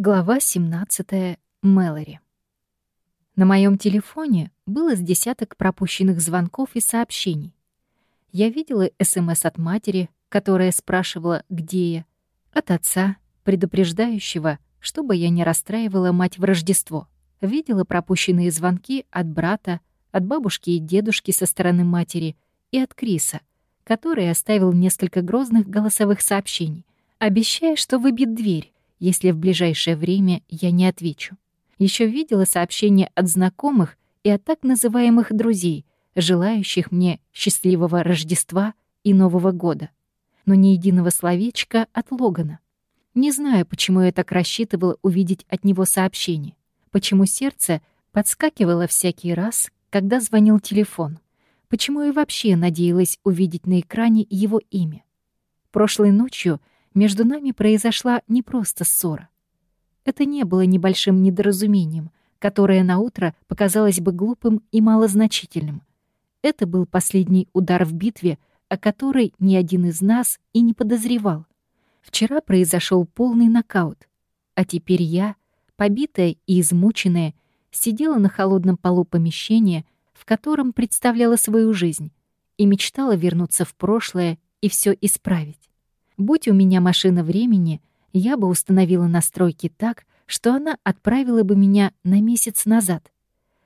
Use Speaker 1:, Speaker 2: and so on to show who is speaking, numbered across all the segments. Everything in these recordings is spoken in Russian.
Speaker 1: Глава 17. Мэлори. На моем телефоне было с десяток пропущенных звонков и сообщений. Я видела СМС от матери, которая спрашивала, где я, от отца, предупреждающего, чтобы я не расстраивала мать в Рождество. Видела пропущенные звонки от брата, от бабушки и дедушки со стороны матери и от Криса, который оставил несколько грозных голосовых сообщений, обещая, что выбит дверь, если в ближайшее время я не отвечу. Еще видела сообщения от знакомых и от так называемых друзей, желающих мне счастливого Рождества и Нового года. Но ни единого словечка от Логана. Не знаю, почему я так рассчитывала увидеть от него сообщение. Почему сердце подскакивало всякий раз, когда звонил телефон. Почему я вообще надеялась увидеть на экране его имя. Прошлой ночью — между нами произошла не просто ссора. Это не было небольшим недоразумением, которое на утро показалось бы глупым и малозначительным. Это был последний удар в битве, о которой ни один из нас и не подозревал. Вчера произошел полный нокаут, а теперь я, побитая и измученная, сидела на холодном полу помещения, в котором представляла свою жизнь, и мечтала вернуться в прошлое и все исправить. Будь у меня машина времени, я бы установила настройки так, что она отправила бы меня на месяц назад.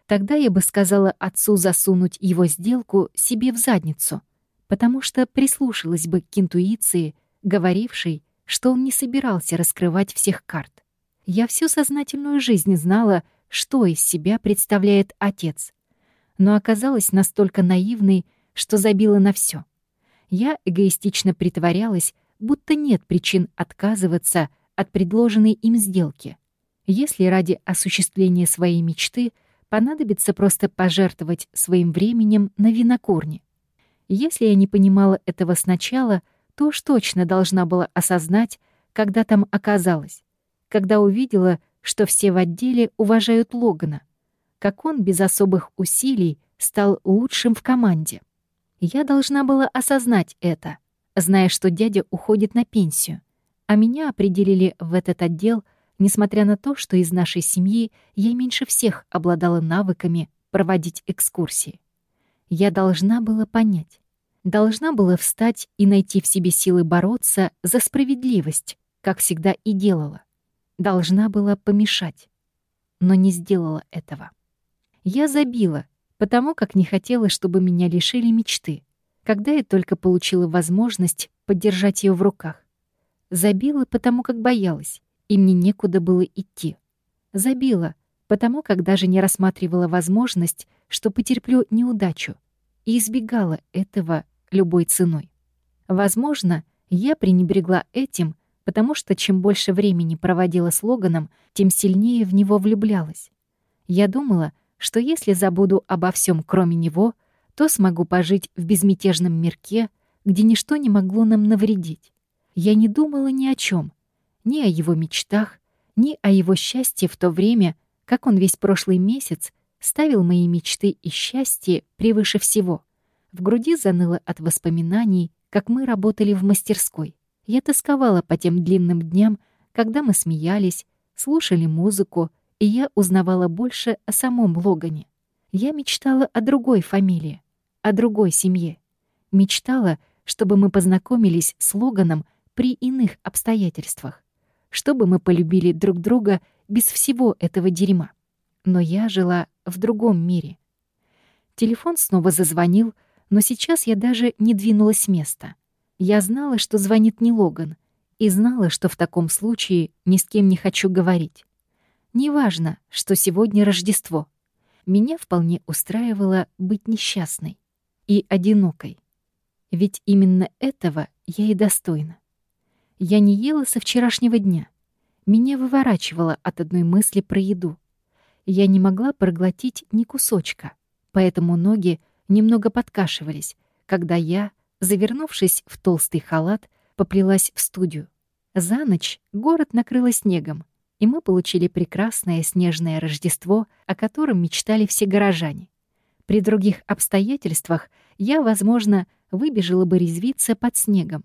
Speaker 1: Тогда я бы сказала отцу засунуть его сделку себе в задницу, потому что прислушалась бы к интуиции, говорившей, что он не собирался раскрывать всех карт. Я всю сознательную жизнь знала, что из себя представляет отец, но оказалась настолько наивной, что забила на все. Я эгоистично притворялась, будто нет причин отказываться от предложенной им сделки. Если ради осуществления своей мечты понадобится просто пожертвовать своим временем на винокурне. Если я не понимала этого сначала, то уж точно должна была осознать, когда там оказалась, когда увидела, что все в отделе уважают Логана, как он без особых усилий стал лучшим в команде. Я должна была осознать это, зная, что дядя уходит на пенсию, а меня определили в этот отдел, несмотря на то, что из нашей семьи я меньше всех обладала навыками проводить экскурсии. Я должна была понять, должна была встать и найти в себе силы бороться за справедливость, как всегда и делала. Должна была помешать, но не сделала этого. Я забила, потому как не хотела, чтобы меня лишили мечты — когда я только получила возможность подержать ее в руках. Забила, потому как боялась, и мне некуда было идти. Забила, потому как даже не рассматривала возможность, что потерплю неудачу, и избегала этого любой ценой. Возможно, я пренебрегла этим, потому что чем больше времени проводила с Логаном, тем сильнее в него влюблялась. Я думала, что если забуду обо всем, кроме него, то смогу пожить в безмятежном мирке, где ничто не могло нам навредить. Я не думала ни о чем, ни о его мечтах, ни о его счастье в то время, как он весь прошлый месяц ставил мои мечты и счастье превыше всего. В груди заныло от воспоминаний, как мы работали в мастерской. Я тосковала по тем длинным дням, когда мы смеялись, слушали музыку, и я узнавала больше о самом Логане. Я мечтала о другой фамилии, о другой семье. Мечтала, чтобы мы познакомились с Логаном при иных обстоятельствах, чтобы мы полюбили друг друга без всего этого дерьма. Но я жила в другом мире. Телефон снова зазвонил, но сейчас я даже не двинулась с места. Я знала, что звонит не Логан, и знала, что в таком случае ни с кем не хочу говорить. Неважно, что сегодня Рождество меня вполне устраивало быть несчастной и одинокой. Ведь именно этого я и достойна. Я не ела со вчерашнего дня. Меня выворачивало от одной мысли про еду. Я не могла проглотить ни кусочка, поэтому ноги немного подкашивались, когда я, завернувшись в толстый халат, поплелась в студию. За ночь город накрыло снегом, и мы получили прекрасное снежное Рождество, о котором мечтали все горожане. При других обстоятельствах я, возможно, выбежала бы резвиться под снегом.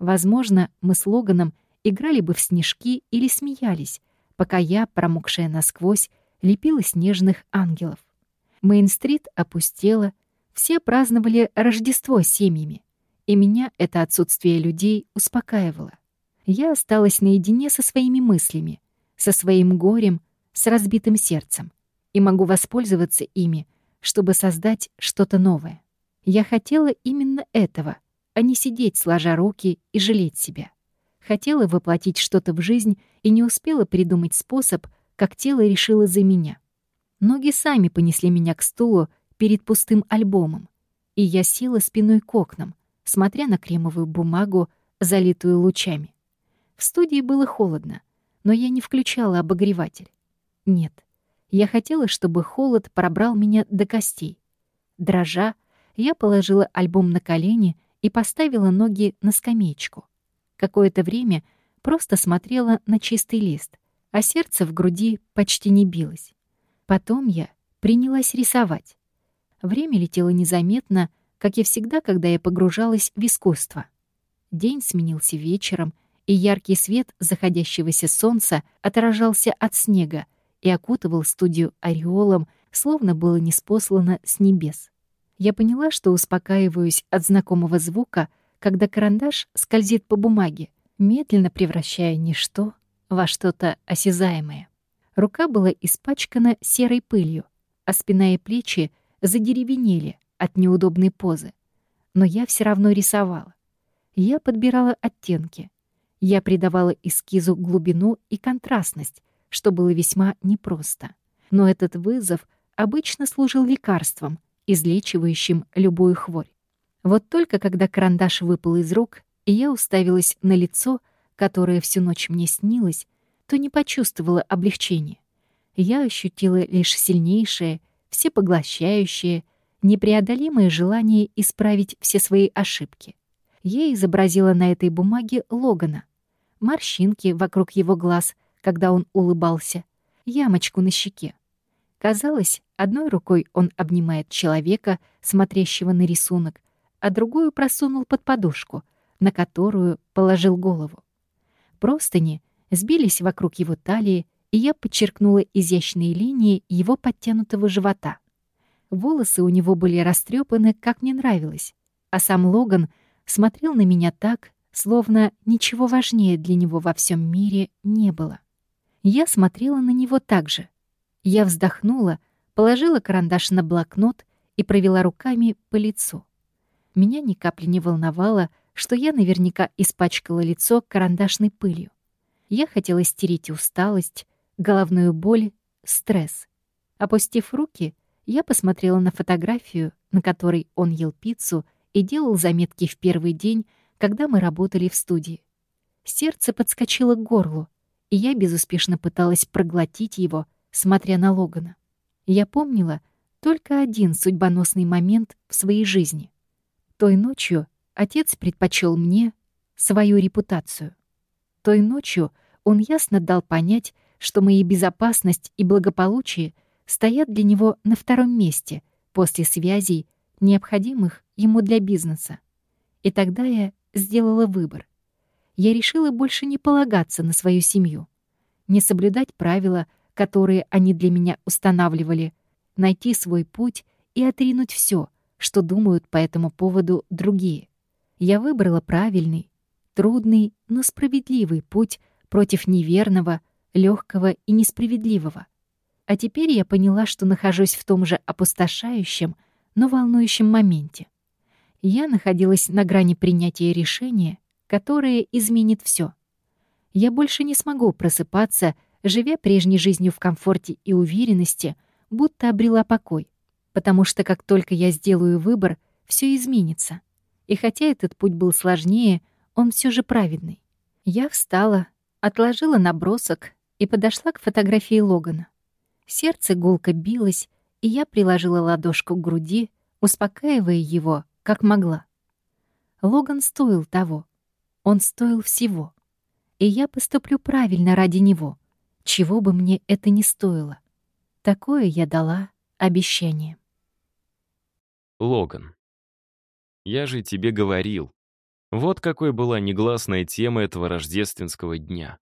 Speaker 1: Возможно, мы с Логаном играли бы в снежки или смеялись, пока я, промокшая насквозь, лепила снежных ангелов. Мейн-стрит опустела, все праздновали Рождество семьями, и меня это отсутствие людей успокаивало. Я осталась наедине со своими мыслями, со своим горем, с разбитым сердцем, и могу воспользоваться ими, чтобы создать что-то новое. Я хотела именно этого, а не сидеть сложа руки и жалеть себя. Хотела воплотить что-то в жизнь и не успела придумать способ, как тело решило за меня. Ноги сами понесли меня к стулу перед пустым альбомом, и я села спиной к окнам, смотря на кремовую бумагу, залитую лучами. В студии было холодно, но я не включала обогреватель. Нет, я хотела, чтобы холод пробрал меня до костей. Дрожа, я положила альбом на колени и поставила ноги на скамеечку. Какое-то время просто смотрела на чистый лист, а сердце в груди почти не билось. Потом я принялась рисовать. Время летело незаметно, как и всегда, когда я погружалась в искусство. День сменился вечером, и яркий свет заходящегося солнца отражался от снега и окутывал студию ореолом, словно было неспослано с небес. Я поняла, что успокаиваюсь от знакомого звука, когда карандаш скользит по бумаге, медленно превращая ничто во что-то осязаемое. Рука была испачкана серой пылью, а спина и плечи задеревенели от неудобной позы. Но я все равно рисовала. Я подбирала оттенки. Я придавала эскизу глубину и контрастность, что было весьма непросто. Но этот вызов обычно служил лекарством — излечивающим любую хворь. Вот только когда карандаш выпал из рук, и я уставилась на лицо, которое всю ночь мне снилось, то не почувствовала облегчения. Я ощутила лишь сильнейшее, всепоглощающее, непреодолимое желание исправить все свои ошибки. Я изобразила на этой бумаге Логана. Морщинки вокруг его глаз, когда он улыбался, ямочку на щеке. Казалось, одной рукой он обнимает человека, смотрящего на рисунок, а другую просунул под подушку, на которую положил голову. Простыни сбились вокруг его талии, и я подчеркнула изящные линии его подтянутого живота. Волосы у него были растрепаны, как мне нравилось, а сам Логан смотрел на меня так, словно ничего важнее для него во всем мире не было. Я смотрела на него так же, я вздохнула, положила карандаш на блокнот и провела руками по лицу. Меня ни капли не волновало, что я наверняка испачкала лицо карандашной пылью. Я хотела стереть усталость, головную боль, стресс. Опустив руки, я посмотрела на фотографию, на которой он ел пиццу и делал заметки в первый день, когда мы работали в студии. Сердце подскочило к горлу, и я безуспешно пыталась проглотить его, смотря на Логана. Я помнила только один судьбоносный момент в своей жизни. Той ночью отец предпочел мне свою репутацию. Той ночью он ясно дал понять, что моя безопасность и благополучие стоят для него на втором месте после связей, необходимых ему для бизнеса. И тогда я сделала выбор. Я решила больше не полагаться на свою семью, не соблюдать правила, которые они для меня устанавливали, найти свой путь и отринуть все, что думают по этому поводу другие. Я выбрала правильный, трудный, но справедливый путь против неверного, легкого и несправедливого. А теперь я поняла, что нахожусь в том же опустошающем, но волнующем моменте. Я находилась на грани принятия решения, которое изменит все. Я больше не смогу просыпаться живя прежней жизнью в комфорте и уверенности, будто обрела покой. Потому что как только я сделаю выбор, все изменится. И хотя этот путь был сложнее, он все же праведный. Я встала, отложила набросок и подошла к фотографии Логана. Сердце гулко билось, и я приложила ладошку к груди, успокаивая его, как могла. Логан стоил того. Он стоил всего. И я поступлю правильно ради него чего бы мне это ни стоило. Такое я дала обещание.
Speaker 2: Логан. Я же тебе говорил. Вот какой была негласная тема этого рождественского дня.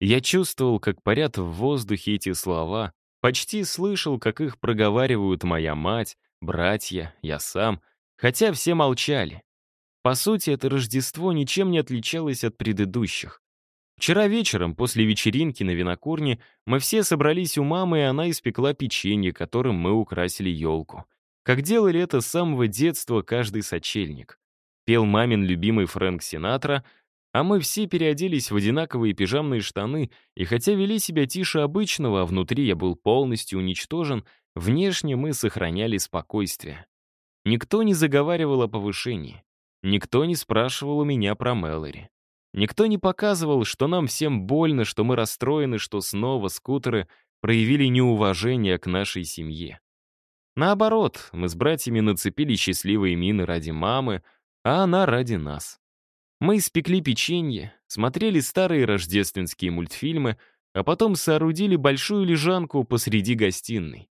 Speaker 2: Я чувствовал, как парят в воздухе эти слова, почти слышал, как их проговаривают моя мать, братья, я сам, хотя все молчали. По сути, это Рождество ничем не отличалось от предыдущих. Вчера вечером, после вечеринки на винокурне, мы все собрались у мамы, и она испекла печенье, которым мы украсили елку. Как делали это с самого детства каждый сочельник. Пел мамин любимый Фрэнк Синатра, а мы все переоделись в одинаковые пижамные штаны, и хотя вели себя тише обычного, а внутри я был полностью уничтожен, внешне мы сохраняли спокойствие. Никто не заговаривал о повышении. Никто не спрашивал у меня про Мэлори. Никто не показывал, что нам всем больно, что мы расстроены, что снова скутеры проявили неуважение к нашей семье. Наоборот, мы с братьями нацепили счастливые мины ради мамы, а она ради нас. Мы испекли печенье, смотрели старые рождественские мультфильмы, а потом соорудили большую лежанку посреди гостиной.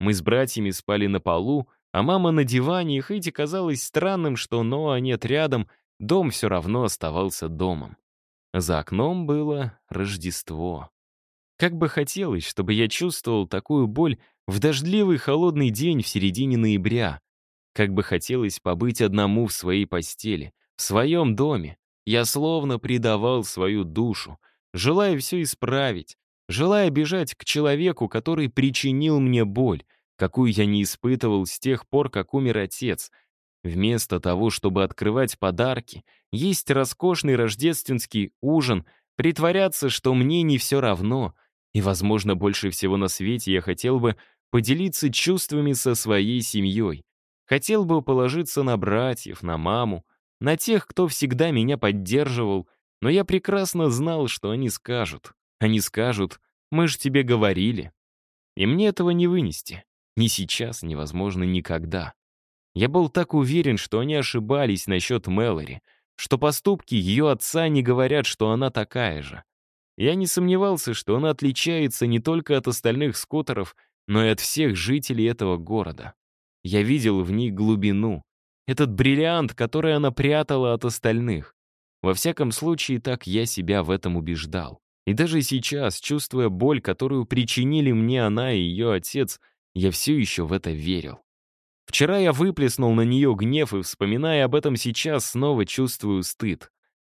Speaker 2: Мы с братьями спали на полу, а мама на диване, и хоть и казалось странным, что Ноа нет рядом, дом все равно оставался домом. За окном было Рождество. Как бы хотелось, чтобы я чувствовал такую боль в дождливый холодный день в середине ноября. Как бы хотелось побыть одному в своей постели, в своем доме. Я словно предавал свою душу, желая все исправить, желая бежать к человеку, который причинил мне боль, какую я не испытывал с тех пор, как умер отец. Вместо того, чтобы открывать подарки, есть роскошный рождественский ужин, притворяться, что мне не все равно, и, возможно, больше всего на свете я хотел бы поделиться чувствами со своей семьей. Хотел бы положиться на братьев, на маму, на тех, кто всегда меня поддерживал, но я прекрасно знал, что они скажут. Они скажут, мы же тебе говорили. И мне этого не вынести. Ни сейчас, невозможно никогда. Я был так уверен, что они ошибались насчет Мэлори, что поступки ее отца не говорят, что она такая же. Я не сомневался, что она отличается не только от остальных скоттеров, но и от всех жителей этого города. Я видел в ней глубину, этот бриллиант, который она прятала от остальных. Во всяком случае, так я себя в этом убеждал. И даже сейчас, чувствуя боль, которую причинили мне она и ее отец, я все еще в это верил. Вчера я выплеснул на нее гнев, и, вспоминая об этом сейчас, снова чувствую стыд.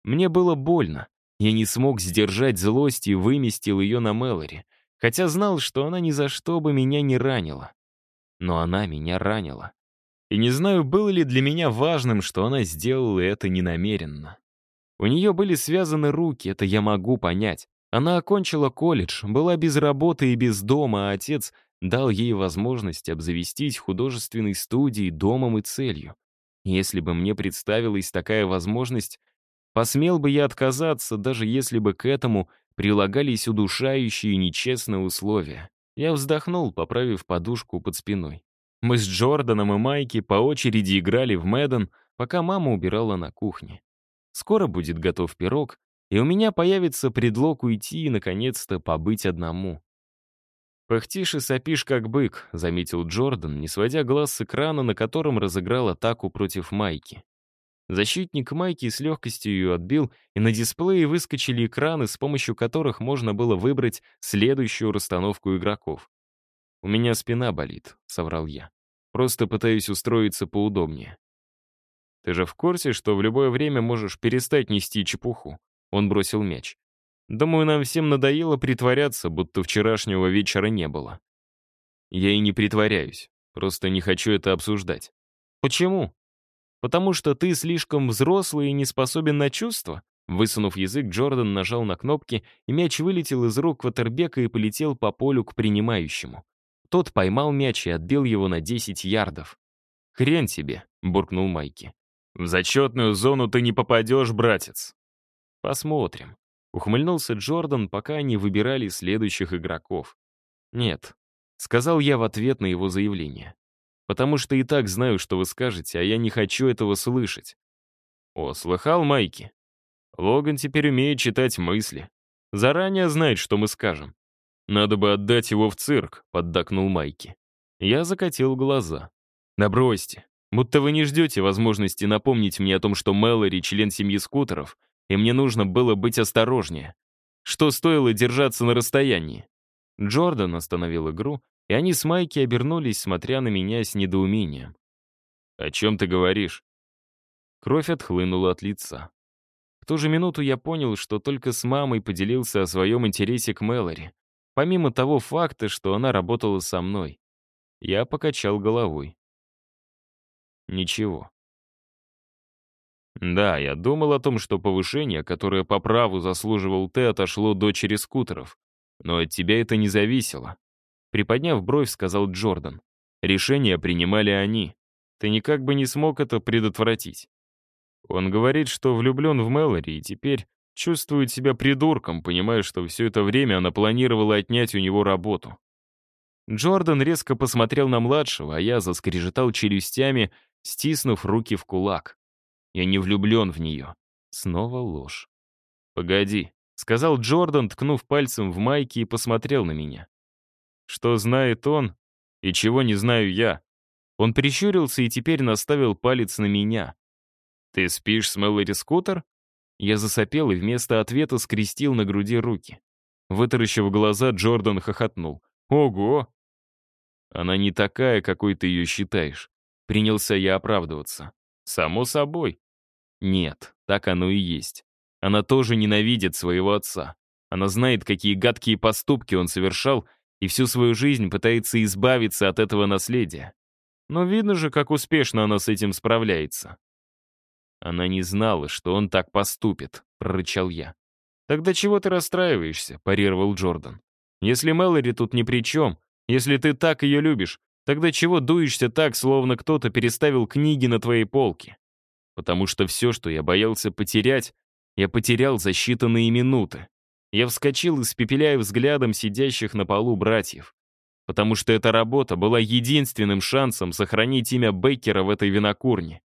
Speaker 2: Мне было больно. Я не смог сдержать злость и выместил ее на Мэлори, хотя знал, что она ни за что бы меня не ранила. Но она меня ранила. И не знаю, было ли для меня важным, что она сделала это ненамеренно. У нее были связаны руки, это я могу понять. Она окончила колледж, была без работы и без дома, а отец дал ей возможность обзавестись художественной студией, домом и целью. Если бы мне представилась такая возможность, посмел бы я отказаться, даже если бы к этому прилагались удушающие и нечестные условия. Я вздохнул, поправив подушку под спиной. Мы с Джорданом и Майки по очереди играли в Мэдден, пока мама убирала на кухне. Скоро будет готов пирог, и у меня появится предлог уйти и, наконец-то, побыть одному. «Пыхтишь и сопишь, как бык», — заметил Джордан, не сводя глаз с экрана, на котором разыграл атаку против Майки. Защитник Майки с легкостью ее отбил, и на дисплее выскочили экраны, с помощью которых можно было выбрать следующую расстановку игроков. «У меня спина болит», — соврал я. «Просто пытаюсь устроиться поудобнее». «Ты же в курсе, что в любое время можешь перестать нести чепуху?» Он бросил мяч. Думаю, нам всем надоело притворяться, будто вчерашнего вечера не было. Я и не притворяюсь, просто не хочу это обсуждать. Почему? Потому что ты слишком взрослый и не способен на чувства? Высунув язык, Джордан нажал на кнопки, и мяч вылетел из рук Ватербека и полетел по полю к принимающему. Тот поймал мяч и отбил его на 10 ярдов. «Хрен тебе», — буркнул Майки. «В зачетную зону ты не попадешь, братец». «Посмотрим». Ухмыльнулся Джордан, пока они выбирали следующих игроков. «Нет», — сказал я в ответ на его заявление. «Потому что и так знаю, что вы скажете, а я не хочу этого слышать». «О, слыхал, Майки? Логан теперь умеет читать мысли. Заранее знает, что мы скажем. Надо бы отдать его в цирк», — поддакнул Майки. Я закатил глаза. «Да бросьте. Будто вы не ждете возможности напомнить мне о том, что Мэлори — член семьи скутеров, и мне нужно было быть осторожнее. что стоило держаться на расстоянии. Джордан остановил игру, и они с Майки обернулись, смотря на меня с недоумением. «О чем ты говоришь?» Кровь отхлынула от лица. В ту же минуту я понял, что только с мамой поделился о своем интересе к Мэлори, помимо того факта, что она работала со мной. Я покачал головой. Ничего. Да, я думал о том, что повышение, которое по праву заслуживал ты, отошло дочери скутеров. Но от тебя это не зависело. Приподняв бровь, сказал Джордан. Решение принимали они. Ты никак бы не смог это предотвратить. Он говорит, что влюблен в Мэлори и теперь чувствует себя придурком, понимая, что все это время она планировала отнять у него работу. Джордан резко посмотрел на младшего, а я заскрежетал челюстями, стиснув руки в кулак. Я не влюблен в нее. Снова ложь. «Погоди», — сказал Джордан, ткнув пальцем в майке и посмотрел на меня. «Что знает он и чего не знаю я?» Он прищурился и теперь наставил палец на меня. «Ты спишь с Мэлори Скутер?» Я засопел и вместо ответа скрестил на груди руки. Вытаращив глаза, Джордан хохотнул. «Ого! Она не такая, какой ты ее считаешь. Принялся я оправдываться. Само собой. Нет, так оно и есть. Она тоже ненавидит своего отца. Она знает, какие гадкие поступки он совершал, и всю свою жизнь пытается избавиться от этого наследия. Но видно же, как успешно она с этим справляется. Она не знала, что он так поступит, прорычал я. «Тогда чего ты расстраиваешься?» — парировал Джордан. «Если Мэлори тут ни при чем, если ты так ее любишь, тогда чего дуешься так, словно кто-то переставил книги на твоей полке? Потому что все, что я боялся потерять, я потерял за считанные минуты. Я вскочил, испепеляя взглядом сидящих на полу братьев. Потому что эта работа была единственным шансом сохранить имя Бейкера в этой винокурне.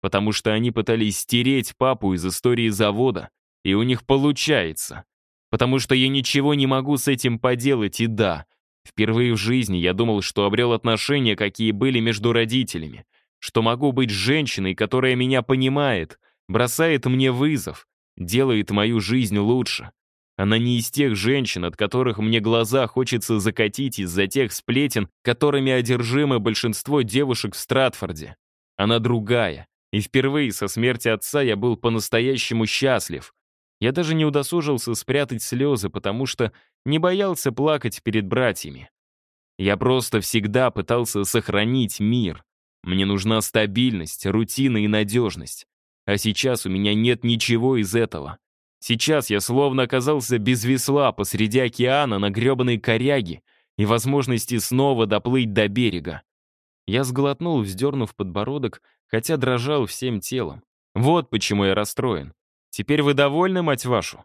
Speaker 2: Потому что они пытались стереть папу из истории завода, и у них получается. Потому что я ничего не могу с этим поделать, и да, Впервые в жизни я думал, что обрел отношения, какие были между родителями, что могу быть женщиной, которая меня понимает, бросает мне вызов, делает мою жизнь лучше. Она не из тех женщин, от которых мне глаза хочется закатить из-за тех сплетен, которыми одержимы большинство девушек в Стратфорде. Она другая, и впервые со смерти отца я был по-настоящему счастлив. Я даже не удосужился спрятать слезы, потому что не боялся плакать перед братьями. Я просто всегда пытался сохранить мир. Мне нужна стабильность, рутина и надежность. А сейчас у меня нет ничего из этого. Сейчас я словно оказался без весла посреди океана на гребаной коряге и возможности снова доплыть до берега. Я сглотнул, вздернув подбородок, хотя дрожал всем телом. Вот почему я расстроен. Теперь вы довольны, мать вашу?»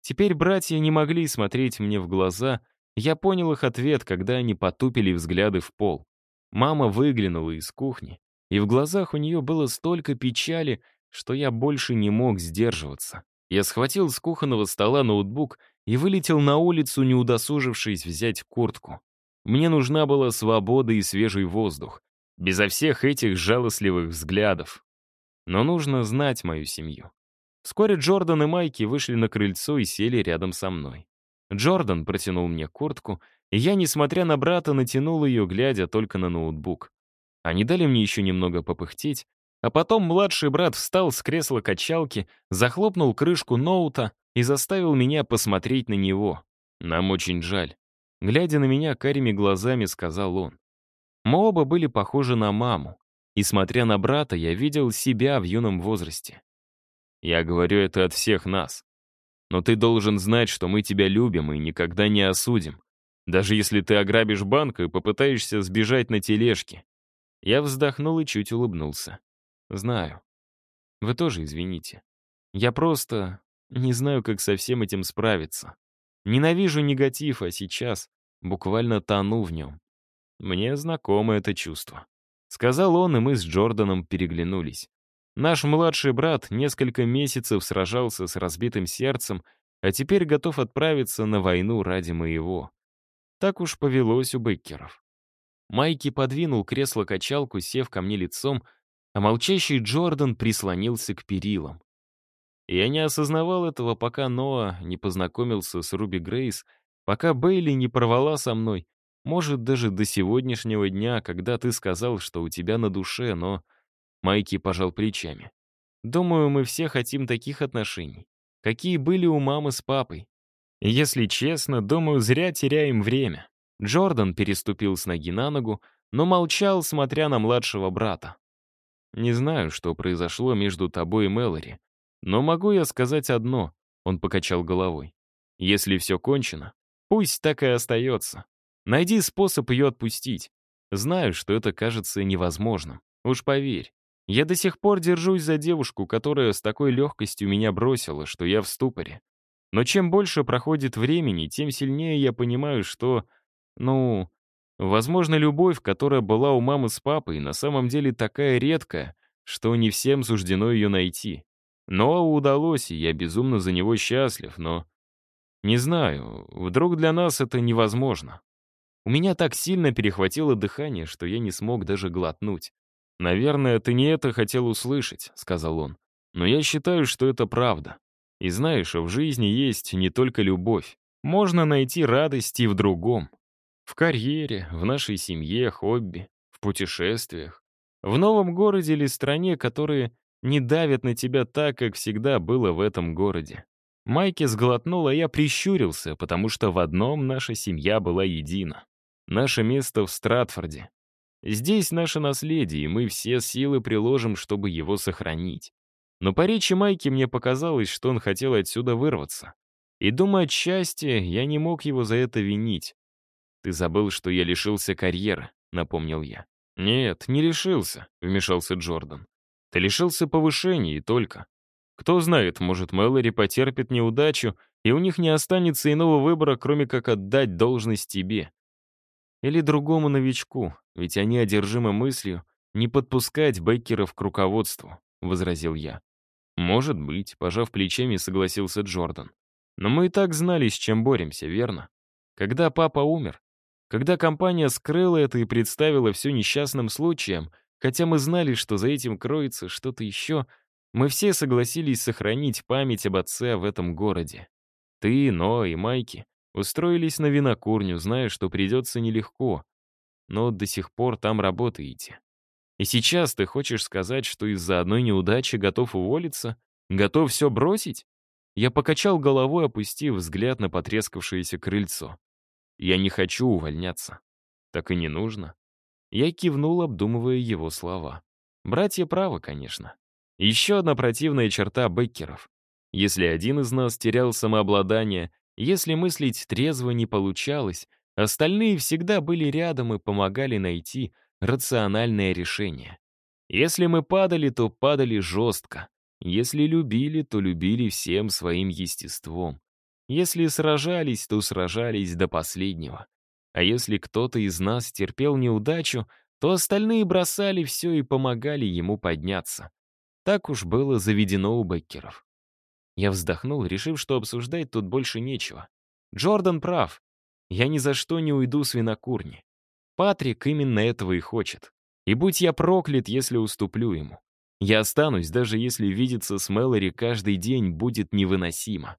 Speaker 2: Теперь братья не могли смотреть мне в глаза. Я понял их ответ, когда они потупили взгляды в пол. Мама выглянула из кухни, и в глазах у нее было столько печали, что я больше не мог сдерживаться. Я схватил с кухонного стола ноутбук и вылетел на улицу, не удосужившись взять куртку. Мне нужна была свобода и свежий воздух, безо всех этих жалостливых взглядов. Но нужно знать мою семью. Вскоре Джордан и Майки вышли на крыльцо и сели рядом со мной. Джордан протянул мне куртку, и я, несмотря на брата, натянул ее, глядя только на ноутбук. Они дали мне еще немного попыхтеть, а потом младший брат встал с кресла качалки, захлопнул крышку ноута и заставил меня посмотреть на него. «Нам очень жаль». Глядя на меня карими глазами, сказал он. Мы оба были похожи на маму, и, смотря на брата, я видел себя в юном возрасте. Я говорю это от всех нас. Но ты должен знать, что мы тебя любим и никогда не осудим. Даже если ты ограбишь банк и попытаешься сбежать на тележке. Я вздохнул и чуть улыбнулся. Знаю. Вы тоже извините. Я просто не знаю, как со всем этим справиться. Ненавижу негатив, а сейчас буквально тону в нем. Мне знакомо это чувство. Сказал он, и мы с Джорданом переглянулись. Наш младший брат несколько месяцев сражался с разбитым сердцем, а теперь готов отправиться на войну ради моего. Так уж повелось у Беккеров. Майки подвинул кресло-качалку, сев ко мне лицом, а молчащий Джордан прислонился к перилам. Я не осознавал этого, пока Ноа не познакомился с Руби Грейс, пока Бейли не порвала со мной, может, даже до сегодняшнего дня, когда ты сказал, что у тебя на душе, но...» Майки пожал плечами. «Думаю, мы все хотим таких отношений, какие были у мамы с папой. Если честно, думаю, зря теряем время». Джордан переступил с ноги на ногу, но молчал, смотря на младшего брата. «Не знаю, что произошло между тобой и Мэлори, но могу я сказать одно», — он покачал головой. «Если все кончено, пусть так и остается. Найди способ ее отпустить. Знаю, что это кажется невозможным. Уж поверь. Я до сих пор держусь за девушку, которая с такой легкостью меня бросила, что я в ступоре. Но чем больше проходит времени, тем сильнее я понимаю, что, ну, возможно, любовь, которая была у мамы с папой, на самом деле такая редкая, что не всем суждено ее найти. Но удалось, и я безумно за него счастлив, но... Не знаю, вдруг для нас это невозможно. У меня так сильно перехватило дыхание, что я не смог даже глотнуть. «Наверное, ты не это хотел услышать», — сказал он. «Но я считаю, что это правда. И знаешь, в жизни есть не только любовь. Можно найти радость и в другом. В карьере, в нашей семье, хобби, в путешествиях. В новом городе или стране, которые не давят на тебя так, как всегда было в этом городе. Майки сглотнул, а я прищурился, потому что в одном наша семья была едина. Наше место в Стратфорде. Здесь наше наследие, и мы все силы приложим, чтобы его сохранить. Но по речи Майки мне показалось, что он хотел отсюда вырваться. И, думая отчасти, я не мог его за это винить. «Ты забыл, что я лишился карьеры», — напомнил я. «Нет, не лишился», — вмешался Джордан. «Ты лишился повышения и только. Кто знает, может, Мэлори потерпит неудачу, и у них не останется иного выбора, кроме как отдать должность тебе. Или другому новичку, ведь они одержимы мыслью не подпускать Беккеров к руководству, — возразил я. «Может быть», — пожав плечами, согласился Джордан. «Но мы и так знали, с чем боремся, верно? Когда папа умер, когда компания скрыла это и представила все несчастным случаем, хотя мы знали, что за этим кроется что-то еще, мы все согласились сохранить память об отце в этом городе. Ты, Но и Майки Устроились на винокурню, зная, что придется нелегко. Но до сих пор там работаете. И сейчас ты хочешь сказать, что из-за одной неудачи готов уволиться? Готов все бросить? Я покачал головой, опустив взгляд на потрескавшееся крыльцо. Я не хочу увольняться. Так и не нужно. Я кивнул, обдумывая его слова. Братья правы, конечно. Еще одна противная черта Беккеров. Если один из нас терял самообладание, если мыслить трезво не получалось, остальные всегда были рядом и помогали найти рациональное решение. Если мы падали, то падали жестко. Если любили, то любили всем своим естеством. Если сражались, то сражались до последнего. А если кто-то из нас терпел неудачу, то остальные бросали все и помогали ему подняться. Так уж было заведено у Беккеров. Я вздохнул, решив, что обсуждать тут больше нечего. Джордан прав. Я ни за что не уйду с винокурни. Патрик именно этого и хочет. И будь я проклят, если уступлю ему. Я останусь, даже если видеться с Мэлори каждый день будет невыносимо.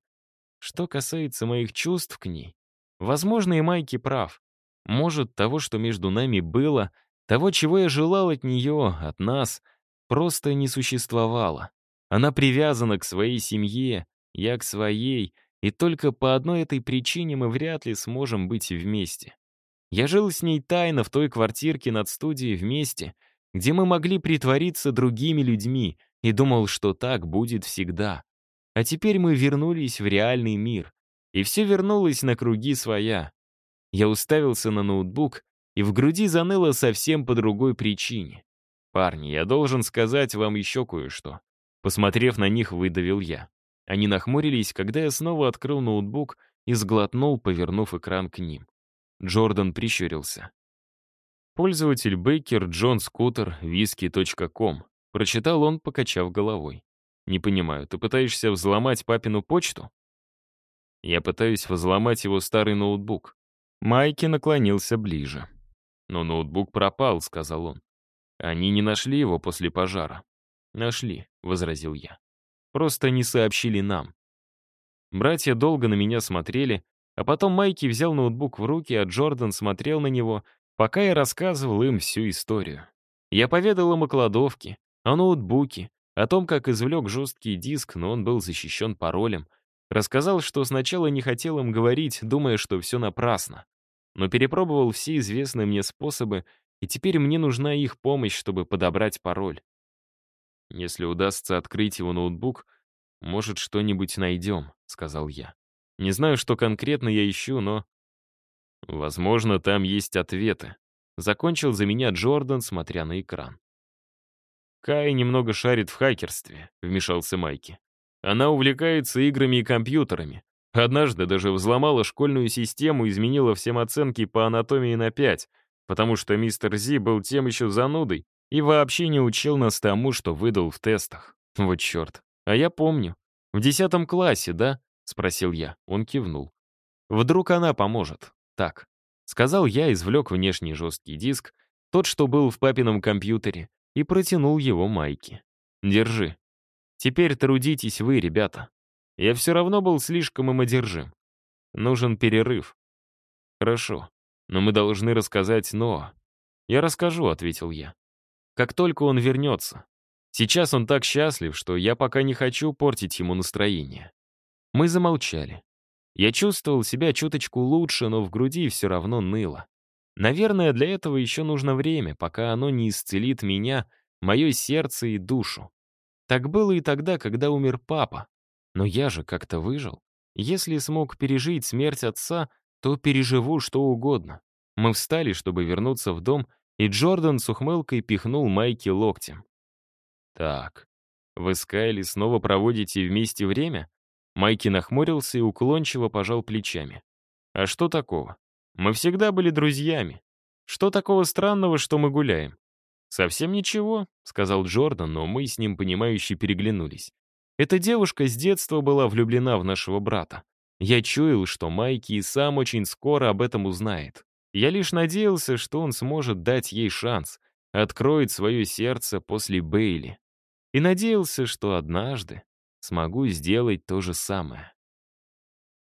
Speaker 2: Что касается моих чувств к ней, возможно, и Майки прав. Может, того, что между нами было, того, чего я желал от нее, от нас, просто не существовало. Она привязана к своей семье, я к своей, и только по одной этой причине мы вряд ли сможем быть вместе. Я жил с ней тайно в той квартирке над студией вместе, где мы могли притвориться другими людьми, и думал, что так будет всегда. А теперь мы вернулись в реальный мир, и все вернулось на круги своя. Я уставился на ноутбук, и в груди заныло совсем по другой причине. «Парни, я должен сказать вам еще кое-что. Посмотрев на них, выдавил я. Они нахмурились, когда я снова открыл ноутбук и сглотнул, повернув экран к ним. Джордан прищурился. Пользователь Бейкер Джон Скутер whisky.com. Прочитал он, покачав головой. «Не понимаю, ты пытаешься взломать папину почту?» «Я пытаюсь взломать его старый ноутбук». Майки наклонился ближе. «Но ноутбук пропал», — сказал он. «Они не нашли его после пожара». «Нашли», — возразил я. просто не сообщили нам. Братья долго на меня смотрели, а потом Майки взял ноутбук в руки, а Джордан смотрел на него, пока я рассказывал им всю историю. Я поведал им о кладовке, о ноутбуке, о том, как извлек жесткий диск, но он был защищен паролем. Рассказал, что сначала не хотел им говорить, думая, что все напрасно. Но перепробовал все известные мне способы, и теперь мне нужна их помощь, чтобы подобрать пароль. Если удастся открыть его ноутбук, может, что-нибудь найдем, сказал я. Не знаю, что конкретно я ищу, но... Возможно, там есть ответы. Закончил за меня Джордан, смотря на экран. Кай немного шарит в хакерстве, вмешался Майки. Она увлекается играми и компьютерами. Однажды даже взломала школьную систему и изменила всем оценки по анатомии на 5, потому что мистер Зи был тем еще занудой и вообще не учил нас тому, что выдал в тестах. Вот черт. А я помню. В десятом классе, да? Спросил я. Он кивнул. Вдруг она поможет. Так. Сказал я, извлек внешний жесткий диск, тот, что был в папином компьютере, и протянул его Майке. Держи. Теперь трудитесь вы, ребята. Я все равно был слишком им одержим. Нужен перерыв. Хорошо, но мы должны рассказать Ноа. Я расскажу, ответил я. Как только он вернется. Сейчас он так счастлив, что я пока не хочу портить ему настроение. Мы замолчали. Я чувствовал себя чуточку лучше, но в груди все равно ныло. Наверное, для этого еще нужно время, пока оно не исцелит меня, мое сердце и душу. Так было и тогда, когда умер папа. Но я же как-то выжил. Если смог пережить смерть отца, то переживу что угодно. Мы встали, чтобы вернуться в дом, и Джордан с ухмылкой пихнул Майки локтем. «Так, вы с Кайли снова проводите вместе время?» Майки нахмурился и уклончиво пожал плечами. «А что такого? Мы всегда были друзьями. Что такого странного, что мы гуляем? «Совсем ничего», — сказал Джордан, но мы с ним, понимающе переглянулись. Эта девушка с детства была влюблена в нашего брата. Я чуял, что Майки и сам очень скоро об этом узнает. Я лишь надеялся, что он сможет дать ей шанс, откроет свое сердце после Бейли. И надеялся, что однажды смогу сделать то же самое.